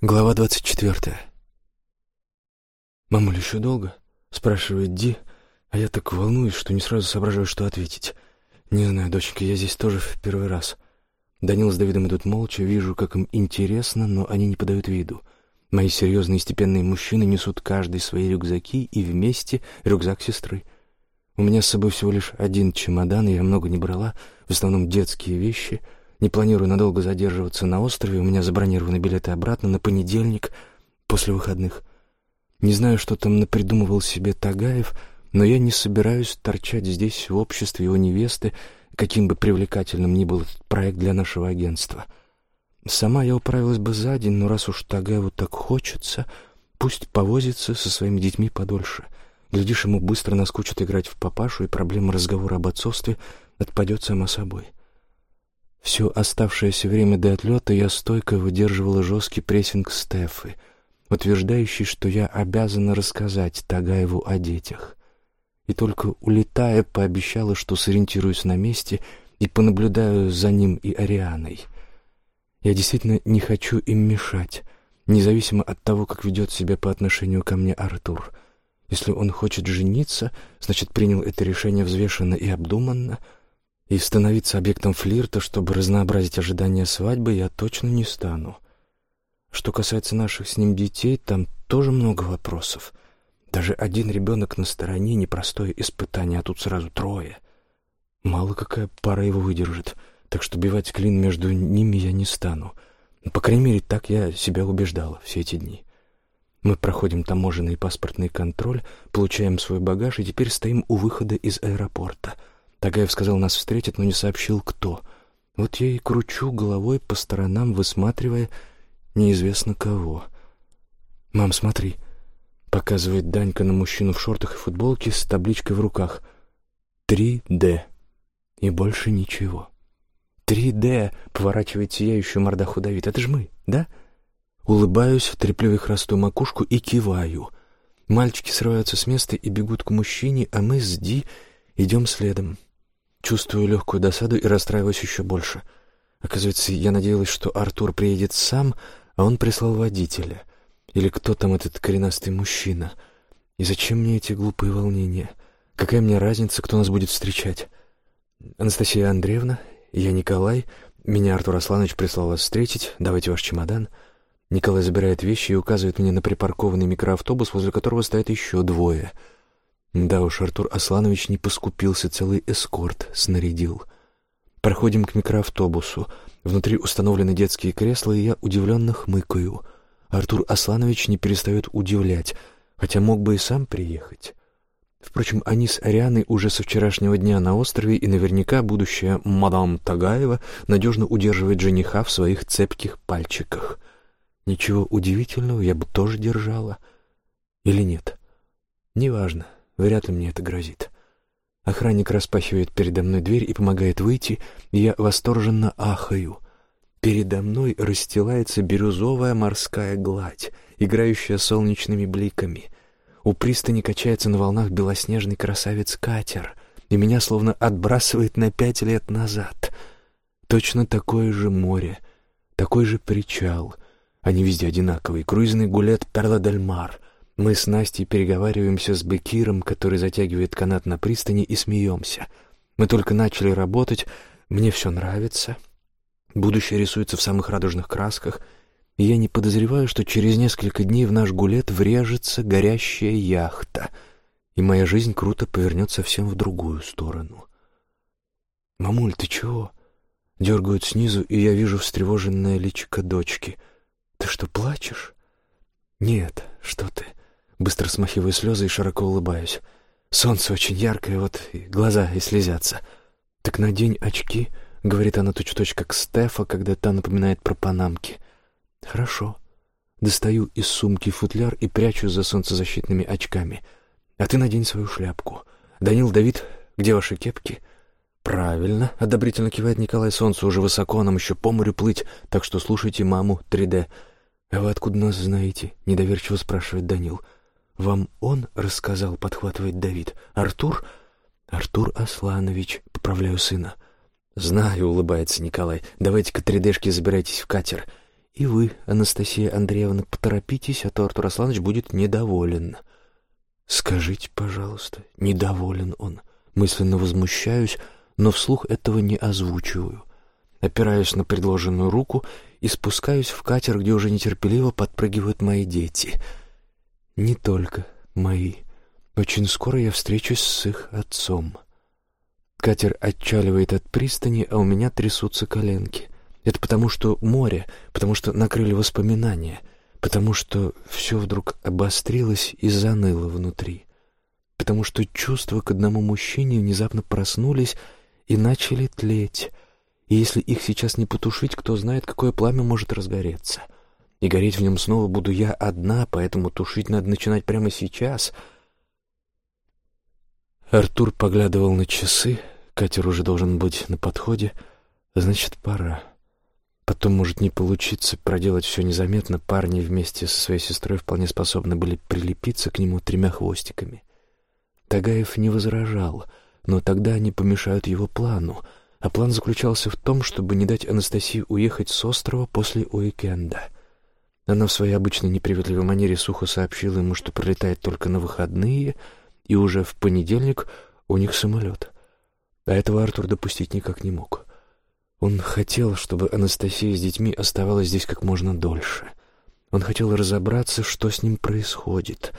Глава двадцать четвертая. «Мамуль, еще долго?» — спрашивает Ди, а я так волнуюсь, что не сразу соображаю, что ответить. «Не знаю, доченька, я здесь тоже в первый раз». Данил с Давидом идут молча, вижу, как им интересно, но они не подают виду. Мои серьезные степенные мужчины несут каждый свои рюкзаки и вместе рюкзак сестры. У меня с собой всего лишь один чемодан, и я много не брала, в основном детские вещи. Не планирую надолго задерживаться на острове, у меня забронированы билеты обратно на понедельник после выходных. Не знаю, что там напридумывал себе Тагаев, но я не собираюсь торчать здесь в обществе его невесты, каким бы привлекательным ни был этот проект для нашего агентства. Сама я управилась бы за день, но раз уж Тагаеву так хочется, пусть повозится со своими детьми подольше — Глядишь, ему быстро наскучит играть в папашу, и проблема разговора об отцовстве отпадет сама собой. Все оставшееся время до отлета я стойко выдерживала жесткий прессинг Стефы, утверждающий, что я обязана рассказать Тагаеву о детях. И только улетая, пообещала, что сориентируюсь на месте и понаблюдаю за ним и Арианой. Я действительно не хочу им мешать, независимо от того, как ведет себя по отношению ко мне Артур — если он хочет жениться, значит, принял это решение взвешенно и обдуманно, и становиться объектом флирта, чтобы разнообразить ожидания свадьбы, я точно не стану. Что касается наших с ним детей, там тоже много вопросов. Даже один ребенок на стороне — непростое испытание, а тут сразу трое. Мало какая пара его выдержит, так что бивать клин между ними я не стану. По крайней мере, так я себя убеждала все эти дни. Мы проходим таможенный и паспортный контроль, получаем свой багаж и теперь стоим у выхода из аэропорта. Тагаев сказал, нас встретит, но не сообщил, кто. Вот я и кручу головой по сторонам, высматривая неизвестно кого. «Мам, смотри», — показывает Данька на мужчину в шортах и футболке с табличкой в руках. «3D». И больше ничего. «3D», — поворачивает сияющую мордаху Давид. «Это ж мы, да?» Улыбаюсь, треплю их расту макушку и киваю. Мальчики срываются с места и бегут к мужчине, а мы с Ди идем следом. Чувствую легкую досаду и расстраиваюсь еще больше. Оказывается, я надеялась, что Артур приедет сам, а он прислал водителя. Или кто там этот коренастый мужчина? И зачем мне эти глупые волнения? Какая мне разница, кто нас будет встречать? Анастасия Андреевна, я Николай. Меня Артур Асланович прислал вас встретить. Давайте ваш чемодан. — Николай забирает вещи и указывает мне на припаркованный микроавтобус, возле которого стоят еще двое. Да уж, Артур Асланович не поскупился, целый эскорт снарядил. Проходим к микроавтобусу. Внутри установлены детские кресла, и я удивленно хмыкаю. Артур Асланович не перестает удивлять, хотя мог бы и сам приехать. Впрочем, они с Арианой уже со вчерашнего дня на острове, и наверняка будущая мадам Тагаева надежно удерживает жениха в своих цепких пальчиках. Ничего удивительного, я бы тоже держала. Или нет? Неважно, вряд ли мне это грозит. Охранник распахивает передо мной дверь и помогает выйти, и я восторженно ахаю. Передо мной расстилается бирюзовая морская гладь, играющая солнечными бликами. У пристани качается на волнах белоснежный красавец-катер, и меня словно отбрасывает на пять лет назад. Точно такое же море, такой же причал — они везде одинаковые. Круизный гулет Перла-дель-Мар. Мы с Настей переговариваемся с Бекиром, который затягивает канат на пристани, и смеемся. Мы только начали работать, мне все нравится. Будущее рисуется в самых радужных красках, и я не подозреваю, что через несколько дней в наш гулет врежется горящая яхта, и моя жизнь круто повернет совсем в другую сторону. «Мамуль, ты чего?» Дергают снизу, и я вижу встревоженное личико дочки — «Ты что, плачешь?» «Нет, что ты». Быстро смахиваю слезы и широко улыбаюсь. «Солнце очень яркое, вот и глаза и слезятся». «Так надень очки», — говорит она точь-в-точь, как Стефа, когда та напоминает про панамки. «Хорошо». Достаю из сумки футляр и прячу за солнцезащитными очками. «А ты надень свою шляпку». «Данил, Давид, где ваши кепки?» «Правильно», — одобрительно кивает Николай. «Солнце уже высоко, нам еще по морю плыть, так что слушайте маму 3D». «А вы откуда нас знаете?» — недоверчиво спрашивает Данил. «Вам он рассказал?» — подхватывает Давид. «Артур?» «Артур Асланович», — поправляю сына. «Знаю», — улыбается Николай. «Давайте-ка 3D-шки забирайтесь в катер. И вы, Анастасия Андреевна, поторопитесь, а то Артур Асланович будет недоволен. Скажите, пожалуйста, недоволен он. Мысленно возмущаюсь, но вслух этого не озвучиваю. Опираюсь на предложенную руку и спускаюсь в катер, где уже нетерпеливо подпрыгивают мои дети. Не только мои. Очень скоро я встречусь с их отцом. Катер отчаливает от пристани, а у меня трясутся коленки. Это потому, что море, потому что накрыли воспоминания, потому что все вдруг обострилось и заныло внутри, потому что чувства к одному мужчине внезапно проснулись и начали тлеть, и если их сейчас не потушить, кто знает, какое пламя может разгореться. И гореть в нем снова буду я одна, поэтому тушить надо начинать прямо сейчас. Артур поглядывал на часы, катер уже должен быть на подходе, значит, пора. Потом может не получиться проделать все незаметно. Парни вместе со своей сестрой вполне способны были прилепиться к нему тремя хвостиками. Тагаев не возражал, но тогда они помешают его плану, а план заключался в том, чтобы не дать Анастасии уехать с острова после уикенда. Она в своей обычной неприветливой манере сухо сообщила ему, что прилетает только на выходные, и уже в понедельник у них самолет. А этого Артур допустить никак не мог. Он хотел, чтобы Анастасия с детьми оставалась здесь как можно дольше. Он хотел разобраться, что с ним происходит,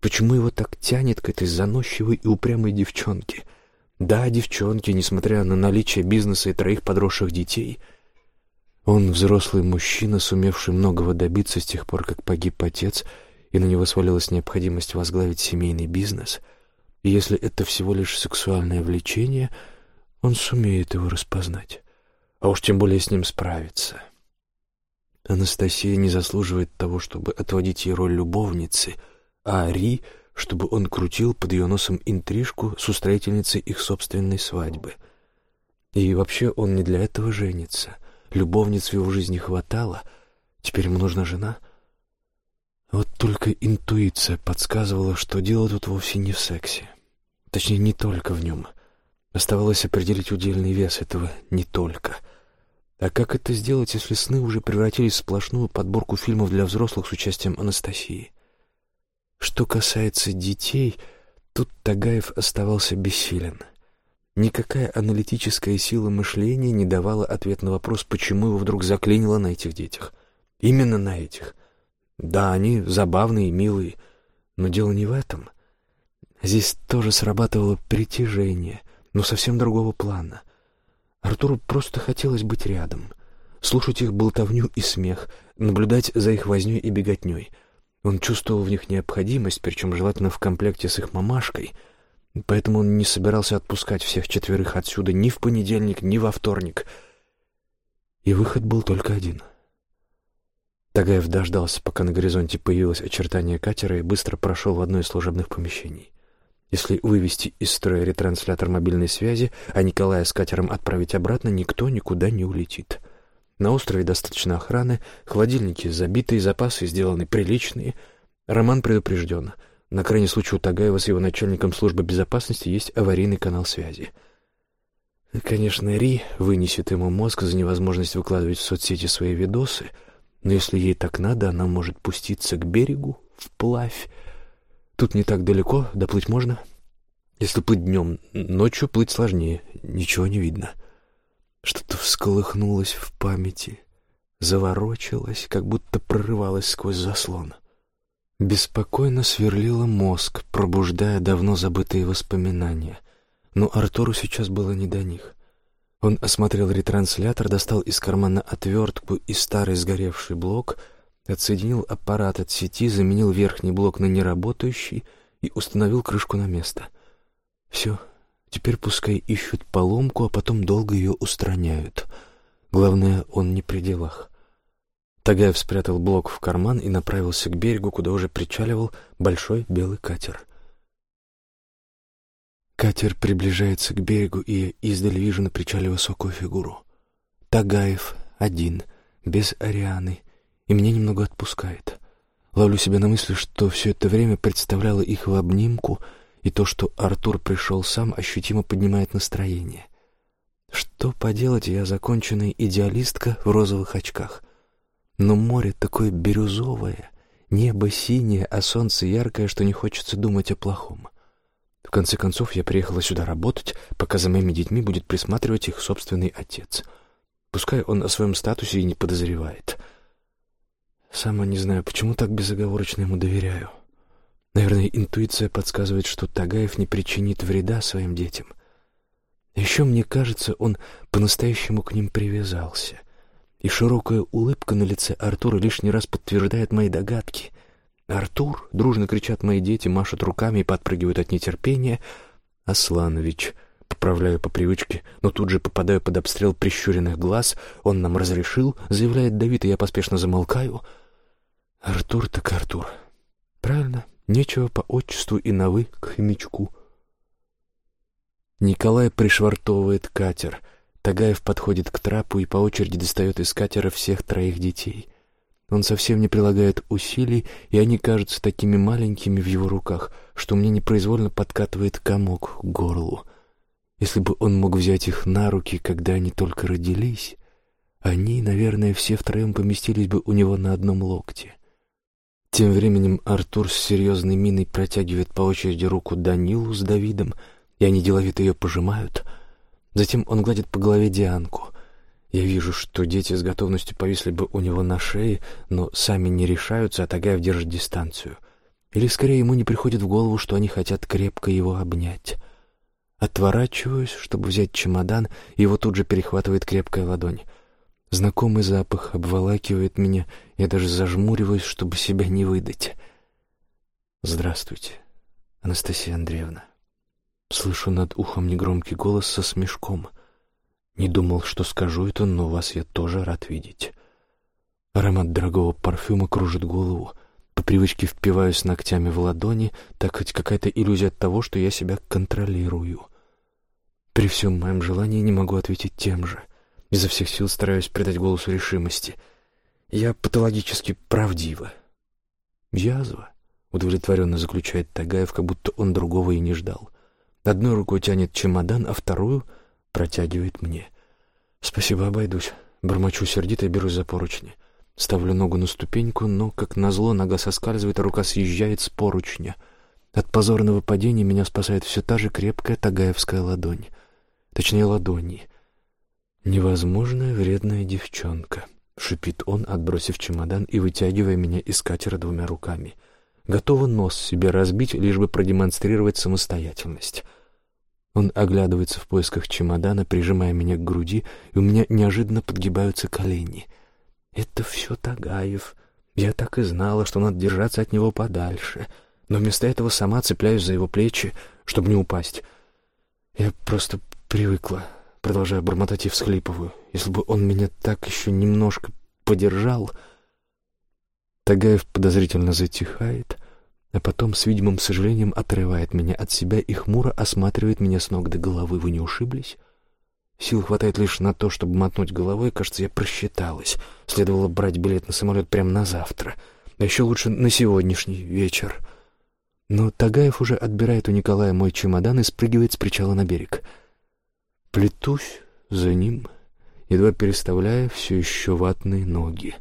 почему его так тянет к этой заносчивой и упрямой девчонке. Да, девчонке, несмотря на наличие бизнеса и троих подросших детей. Он взрослый мужчина, сумевший многого добиться с тех пор, как погиб отец, и на него свалилась необходимость возглавить семейный бизнес. И если это всего лишь сексуальное влечение, он сумеет его распознать а уж тем более с ним справиться. Анастасия не заслуживает того, чтобы отводить ей роль любовницы, а Ри, чтобы он крутил под ее носом интрижку с устроительницей их собственной свадьбы. И вообще он не для этого женится. Любовниц в его жизни хватало, теперь ему нужна жена. Вот только интуиция подсказывала, что дело тут вовсе не в сексе. Точнее, не только в нем — Оставалось определить удельный вес этого «не только». А как это сделать, если сны уже превратились в сплошную подборку фильмов для взрослых с участием Анастасии? Что касается детей, тут Тагаев оставался бессилен. Никакая аналитическая сила мышления не давала ответ на вопрос, почему его вдруг заклинило на этих детях. Именно на этих. Да, они забавные, милые, но дело не в этом. Здесь тоже срабатывало притяжение — но совсем другого плана. Артуру просто хотелось быть рядом, слушать их болтовню и смех, наблюдать за их вознёй и беготнёй. Он чувствовал в них необходимость, причем желательно в комплекте с их мамашкой, поэтому он не собирался отпускать всех четверых отсюда ни в понедельник, ни во вторник. И выход был только один. Тагаев дождался, пока на горизонте появилось очертание катера и быстро прошел в одно из служебных помещений. Если вывести из строя ретранслятор мобильной связи, а Николая с катером отправить обратно, никто никуда не улетит. На острове достаточно охраны, холодильники забитые, запасы сделаны приличные. Роман предупрежден. На крайний случай у Тагаева с его начальником службы безопасности есть аварийный канал связи. Конечно, Ри вынесет ему мозг за невозможность выкладывать в соцсети свои видосы, но если ей так надо, она может пуститься к берегу, вплавь, Тут не так далеко, доплыть можно. Если плыть днем, ночью плыть сложнее, ничего не видно. Что-то всколыхнулось в памяти, заворочилось, как будто прорывалось сквозь заслон. Беспокойно сверлило мозг, пробуждая давно забытые воспоминания. Но Артуру сейчас было не до них. Он осмотрел ретранслятор, достал из кармана отвертку и старый сгоревший блок — Отсоединил аппарат от сети, заменил верхний блок на неработающий и установил крышку на место. Все, теперь пускай ищут поломку, а потом долго ее устраняют. Главное, он не при делах. Тагаев спрятал блок в карман и направился к берегу, куда уже причаливал большой белый катер. Катер приближается к берегу, и издали вижу на причале высокую фигуру. Тагаев один, без Арианы, и меня немного отпускает. Ловлю себя на мысли, что все это время представляло их в обнимку, и то, что Артур пришел сам, ощутимо поднимает настроение. Что поделать, я законченная идеалистка в розовых очках. Но море такое бирюзовое, небо синее, а солнце яркое, что не хочется думать о плохом. В конце концов, я приехала сюда работать, пока за моими детьми будет присматривать их собственный отец. Пускай он о своем статусе и не подозревает. Сама не знаю, почему так безоговорочно ему доверяю. Наверное, интуиция подсказывает, что Тагаев не причинит вреда своим детям. Еще мне кажется, он по-настоящему к ним привязался. И широкая улыбка на лице Артура лишний раз подтверждает мои догадки. «Артур!» — дружно кричат мои дети, машут руками и подпрыгивают от нетерпения. «Асланович!» — поправляю по привычке, но тут же попадаю под обстрел прищуренных глаз. «Он нам разрешил!» — заявляет Давид, и я поспешно замолкаю. «Артур так Артур!» «Правильно, нечего по отчеству и на «вы» к хомячку». Николай пришвартовывает катер. Тагаев подходит к трапу и по очереди достает из катера всех троих детей. Он совсем не прилагает усилий, и они кажутся такими маленькими в его руках, что мне непроизвольно подкатывает комок к горлу. Если бы он мог взять их на руки, когда они только родились, они, наверное, все втроем поместились бы у него на одном локте. Тем временем Артур с серьезной миной протягивает по очереди руку Данилу с Давидом, и они деловито ее пожимают. Затем он гладит по голове Дианку. Я вижу, что дети с готовностью повисли бы у него на шее, но сами не решаются, а Тагаев держит дистанцию. Или, скорее, ему не приходит в голову, что они хотят крепко его обнять. Отворачиваюсь, чтобы взять чемодан, и его тут же перехватывает крепкая ладонь. Знакомый запах обволакивает меня, я даже зажмуриваюсь, чтобы себя не выдать. «Здравствуйте, Анастасия Андреевна». Слышу над ухом негромкий голос со смешком. Не думал, что скажу это, но вас я тоже рад видеть. Аромат дорогого парфюма кружит голову. По привычке впиваюсь ногтями в ладони, так хоть какая-то иллюзия того, что я себя контролирую. При всем моем желании не могу ответить тем же. Изо всех сил стараюсь придать голосу решимости. Я патологически правдива. «Язва», — удовлетворенно заключает Тагаев, как будто он другого и не ждал. Одной рукой тянет чемодан, а вторую протягивает мне. «Спасибо, обойдусь». Бормочу сердито и берусь за поручни. Ставлю ногу на ступеньку, но, как назло, нога соскальзывает, а рука съезжает с поручня. От позорного падения меня спасает все та же крепкая тагаевская ладонь. Точнее, ладони. «Невозможная вредная девчонка», — шипит он, отбросив чемодан и вытягивая меня из катера двумя руками — готова нос себе разбить, лишь бы продемонстрировать самостоятельность. Он оглядывается в поисках чемодана, прижимая меня к груди, и у меня неожиданно подгибаются колени. «Это все Тагаев. Я так и знала, что надо держаться от него подальше. Но вместо этого сама цепляюсь за его плечи, чтобы не упасть. Я просто привыкла, продолжая бормотать и всхлипываю. Если бы он меня так еще немножко подержал...» Тагаев подозрительно затихает, а потом с видимым сожалением отрывает меня от себя и хмуро осматривает меня с ног до головы. Вы не ушиблись? Сил хватает лишь на то, чтобы мотнуть головой. Кажется, я просчиталась. Следовало брать билет на самолет прямо на завтра. А еще лучше на сегодняшний вечер. Но Тагаев уже отбирает у Николая мой чемодан и спрыгивает с причала на берег. Плетусь за ним, едва переставляя все еще ватные ноги.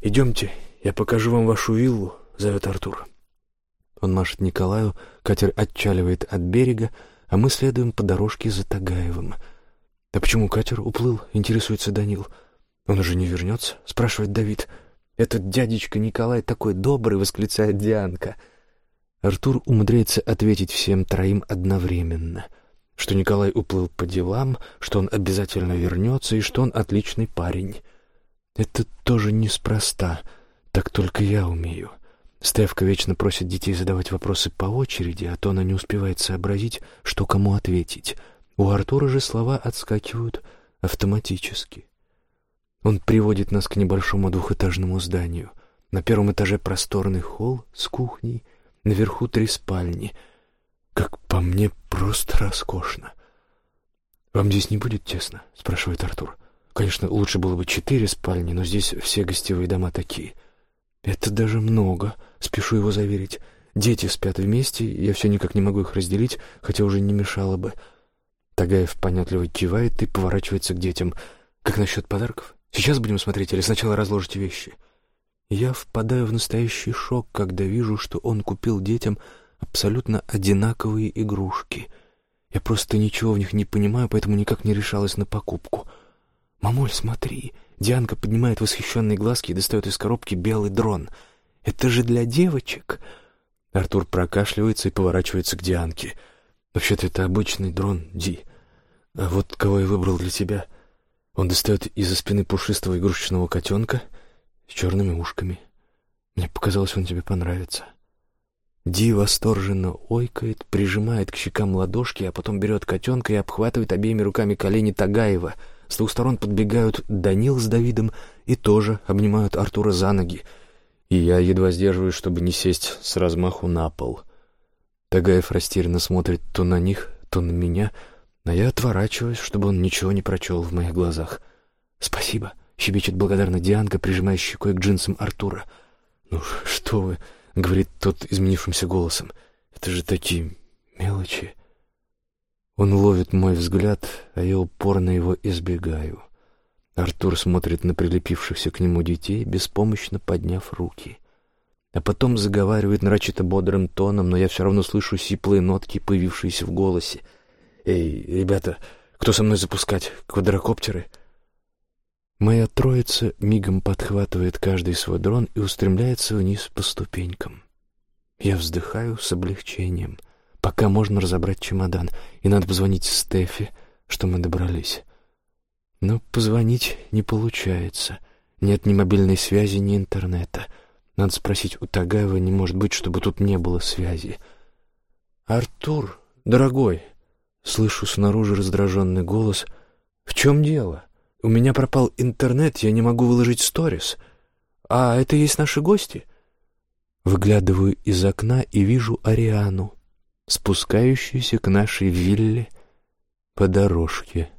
«Идемте, я покажу вам вашу виллу», — зовет Артур. Он машет Николаю, катер отчаливает от берега, а мы следуем по дорожке за Тагаевым. «Да почему катер уплыл?» — интересуется Данил. «Он уже не вернется?» — спрашивает Давид. «Этот дядечка Николай такой добрый!» — восклицает Дианка. Артур умудряется ответить всем троим одновременно, что Николай уплыл по делам, что он обязательно вернется и что он отличный парень. Это тоже неспроста, так только я умею. Стевка вечно просит детей задавать вопросы по очереди, а то она не успевает сообразить, что кому ответить. У Артура же слова отскакивают автоматически. Он приводит нас к небольшому двухэтажному зданию. На первом этаже просторный холл с кухней, наверху три спальни. Как по мне, просто роскошно. «Вам здесь не будет тесно?» — спрашивает Артур. «Конечно, лучше было бы четыре спальни, но здесь все гостевые дома такие». «Это даже много», — спешу его заверить. «Дети спят вместе, я все никак не могу их разделить, хотя уже не мешало бы». Тагаев понятливо кивает и поворачивается к детям. «Как насчет подарков? Сейчас будем смотреть или сначала разложите вещи?» Я впадаю в настоящий шок, когда вижу, что он купил детям абсолютно одинаковые игрушки. Я просто ничего в них не понимаю, поэтому никак не решалась на покупку. «Мамуль, смотри!» Дианка поднимает восхищенные глазки и достает из коробки белый дрон. «Это же для девочек!» Артур прокашливается и поворачивается к Дианке. «Вообще-то это обычный дрон, Ди. А вот кого я выбрал для тебя?» Он достает из-за спины пушистого игрушечного котенка с черными ушками. Мне показалось, он тебе понравится. Ди восторженно ойкает, прижимает к щекам ладошки, а потом берет котенка и обхватывает обеими руками колени Тагаева. С двух сторон подбегают Данил с Давидом и тоже обнимают Артура за ноги. И я едва сдерживаюсь, чтобы не сесть с размаху на пол. Тагаев растерянно смотрит то на них, то на меня, а я отворачиваюсь, чтобы он ничего не прочел в моих глазах. «Спасибо», — щебечет благодарно Дианка, прижимая щекой к джинсам Артура. «Ну что вы...» — говорит тот изменившимся голосом. «Это же такие мелочи». Он ловит мой взгляд, а я упорно его избегаю. Артур смотрит на прилепившихся к нему детей, беспомощно подняв руки. А потом заговаривает нарочито бодрым тоном, но я все равно слышу сиплые нотки, появившиеся в голосе. «Эй, ребята, кто со мной запускать? Квадрокоптеры?» Моя троица мигом подхватывает каждый свой дрон и устремляется вниз по ступенькам. Я вздыхаю с облегчением. Пока можно разобрать чемодан, и надо позвонить Стефи, что мы добрались. Но позвонить не получается. Нет ни мобильной связи, ни интернета. Надо спросить у Тагаева, не может быть, чтобы тут не было связи. «Артур, дорогой!» Слышу снаружи раздраженный голос. «В чем дело?» У меня пропал интернет, я не могу выложить сторис. А это есть наши гости?» Выглядываю из окна и вижу Ариану, спускающуюся к нашей вилле по дорожке.